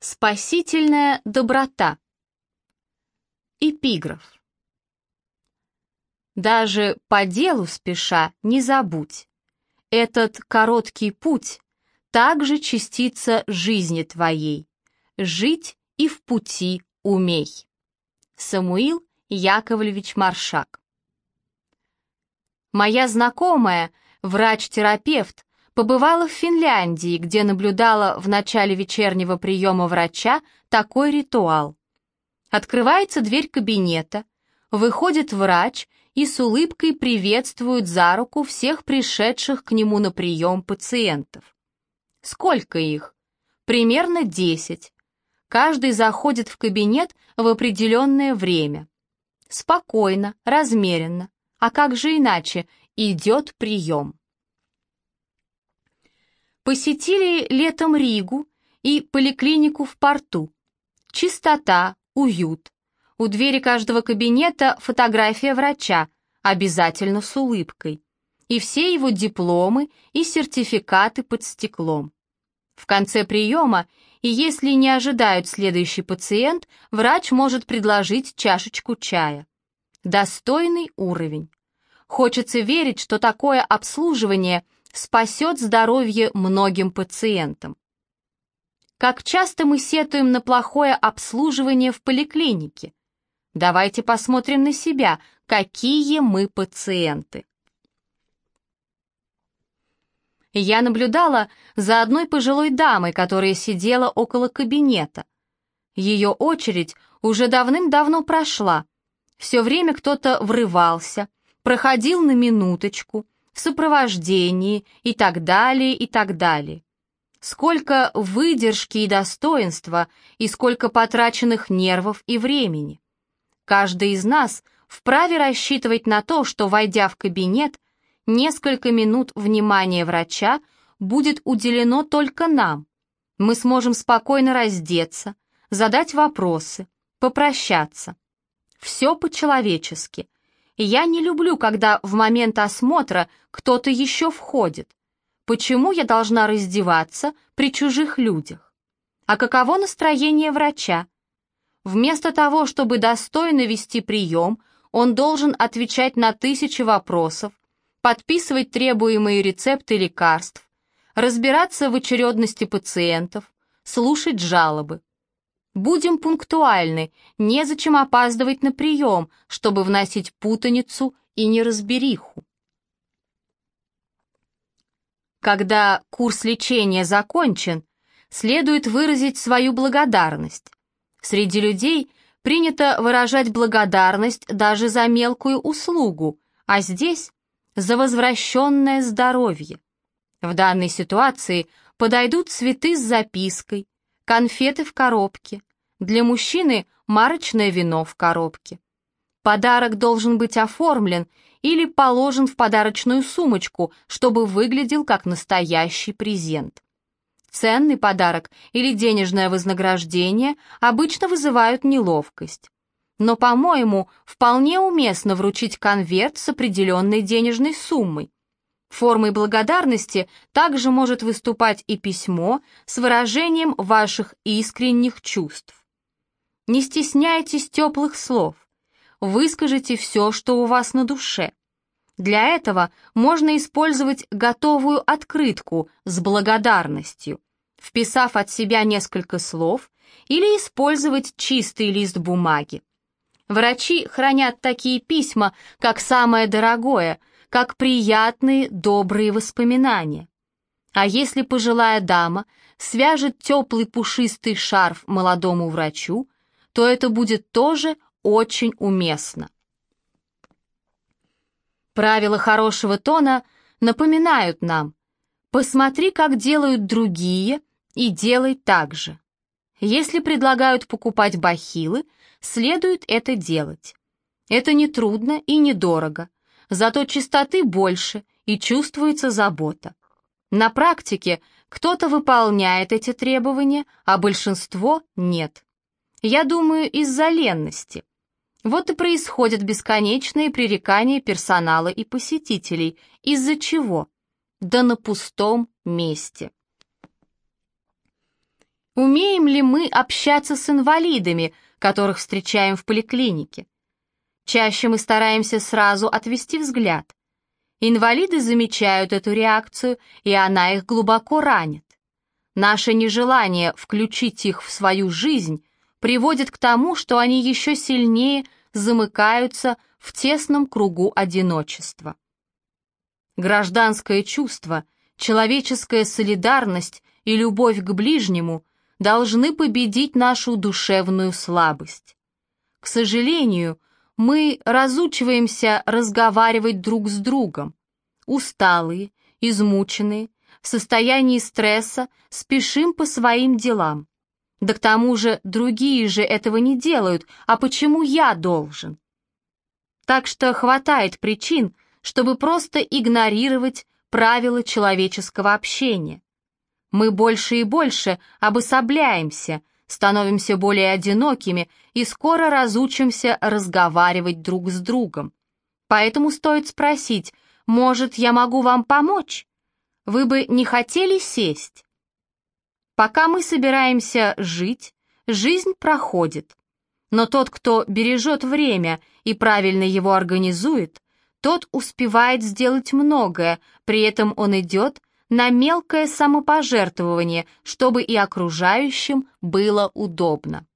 Спасительная доброта. Эпиграф. Даже по делу спеша не забудь. Этот короткий путь также частица жизни твоей. Жить и в пути умей. Самуил Яковлевич Маршак. Моя знакомая, врач-терапевт, побывала в Финляндии, где наблюдала в начале вечернего приема врача такой ритуал. Открывается дверь кабинета, выходит врач и с улыбкой приветствует за руку всех пришедших к нему на прием пациентов. Сколько их? Примерно десять. Каждый заходит в кабинет в определенное время. Спокойно, размеренно. А как же иначе? Идет прием посетили летом Ригу и поликлинику в порту. Чистота, уют. У двери каждого кабинета фотография врача, обязательно с улыбкой. И все его дипломы и сертификаты под стеклом. В конце приема, и если не ожидают следующий пациент, врач может предложить чашечку чая. Достойный уровень. Хочется верить, что такое обслуживание – спасет здоровье многим пациентам. Как часто мы сетуем на плохое обслуживание в поликлинике? Давайте посмотрим на себя, какие мы пациенты. Я наблюдала за одной пожилой дамой, которая сидела около кабинета. Ее очередь уже давным-давно прошла. Все время кто-то врывался, проходил на минуточку — в сопровождении и так далее, и так далее. Сколько выдержки и достоинства, и сколько потраченных нервов и времени. Каждый из нас вправе рассчитывать на то, что, войдя в кабинет, несколько минут внимания врача будет уделено только нам. Мы сможем спокойно раздеться, задать вопросы, попрощаться. Все по-человечески, я не люблю, когда в момент осмотра кто-то еще входит. Почему я должна раздеваться при чужих людях? А каково настроение врача? Вместо того, чтобы достойно вести прием, он должен отвечать на тысячи вопросов, подписывать требуемые рецепты лекарств, разбираться в очередности пациентов, слушать жалобы. Будем пунктуальны, незачем опаздывать на прием, чтобы вносить путаницу и неразбериху. Когда курс лечения закончен, следует выразить свою благодарность. Среди людей принято выражать благодарность даже за мелкую услугу, а здесь за возвращенное здоровье. В данной ситуации подойдут цветы с запиской, конфеты в коробке, для мужчины марочное вино в коробке. Подарок должен быть оформлен или положен в подарочную сумочку, чтобы выглядел как настоящий презент. Ценный подарок или денежное вознаграждение обычно вызывают неловкость. Но, по-моему, вполне уместно вручить конверт с определенной денежной суммой. Формой благодарности также может выступать и письмо с выражением ваших искренних чувств. Не стесняйтесь теплых слов. Выскажите все, что у вас на душе. Для этого можно использовать готовую открытку с благодарностью, вписав от себя несколько слов, или использовать чистый лист бумаги. Врачи хранят такие письма, как самое дорогое, как приятные, добрые воспоминания. А если пожилая дама свяжет теплый пушистый шарф молодому врачу, то это будет тоже очень уместно. Правила хорошего тона напоминают нам, посмотри, как делают другие, и делай так же. Если предлагают покупать бахилы, следует это делать. Это не трудно и недорого, зато чистоты больше и чувствуется забота. На практике кто-то выполняет эти требования, а большинство нет. Я думаю, из-за ленности. Вот и происходят бесконечные пререкания персонала и посетителей. Из-за чего? Да на пустом месте. Умеем ли мы общаться с инвалидами, которых встречаем в поликлинике? Чаще мы стараемся сразу отвести взгляд. Инвалиды замечают эту реакцию, и она их глубоко ранит. Наше нежелание включить их в свою жизнь приводит к тому, что они еще сильнее замыкаются в тесном кругу одиночества. Гражданское чувство, человеческая солидарность и любовь к ближнему должны победить нашу душевную слабость. К сожалению, мы разучиваемся разговаривать друг с другом. Усталые, измученные, в состоянии стресса спешим по своим делам. Да к тому же другие же этого не делают, а почему я должен? Так что хватает причин, чтобы просто игнорировать правила человеческого общения. Мы больше и больше обособляемся, становимся более одинокими и скоро разучимся разговаривать друг с другом. Поэтому стоит спросить, может, я могу вам помочь? Вы бы не хотели сесть? Пока мы собираемся жить, жизнь проходит. Но тот, кто бережет время и правильно его организует, тот успевает сделать многое, при этом он идет на мелкое самопожертвование, чтобы и окружающим было удобно.